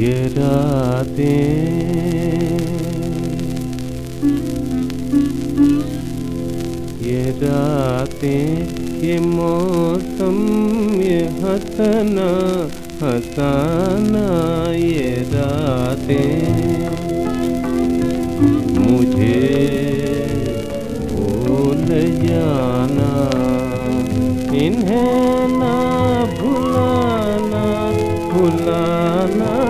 ये रातें ये रातें, ये मौसम, ये हंसना, हंसाना, ये रातें। मुझे भूल जाना, इन्हें ना भुलाना भुलाना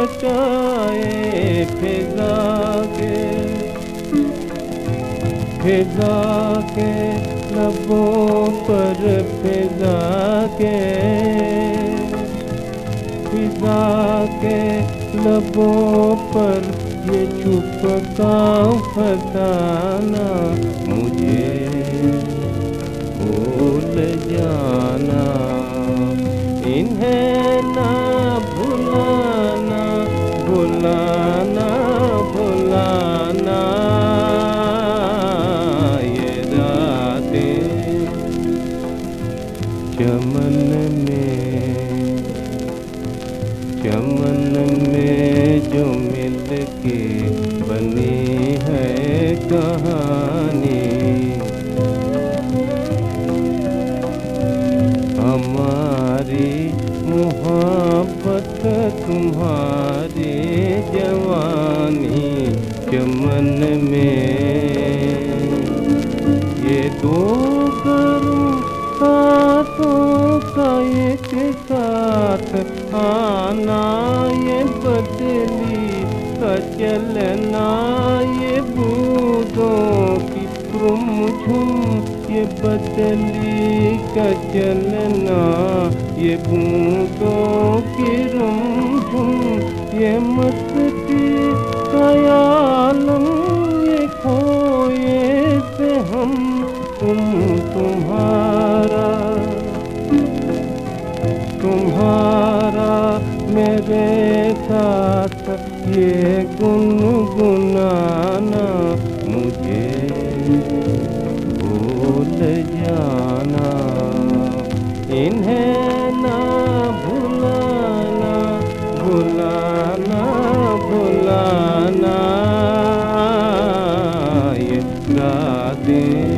घटाए फिजा के। फिजा के लबों पर फिजा के। फिजा के लबों पर ये चुप का फसाना मुझे। भूल जाना। इन्हें ना चमन में चमन में जो मिल के बनी है कहानी? हमारी मोहब्बत तुम्हारी जवानी चमन में? ये दो आना ये बदली का चलना ये बूंदों की झुम, ये बदली का चलना ये बूदों की रुम झुम, ये मस्ती मेरे साथ ये गुनगुनाना मुझे भूल जाना। इन्हें ना भुलाना भुलाना भुलाना। ये रातें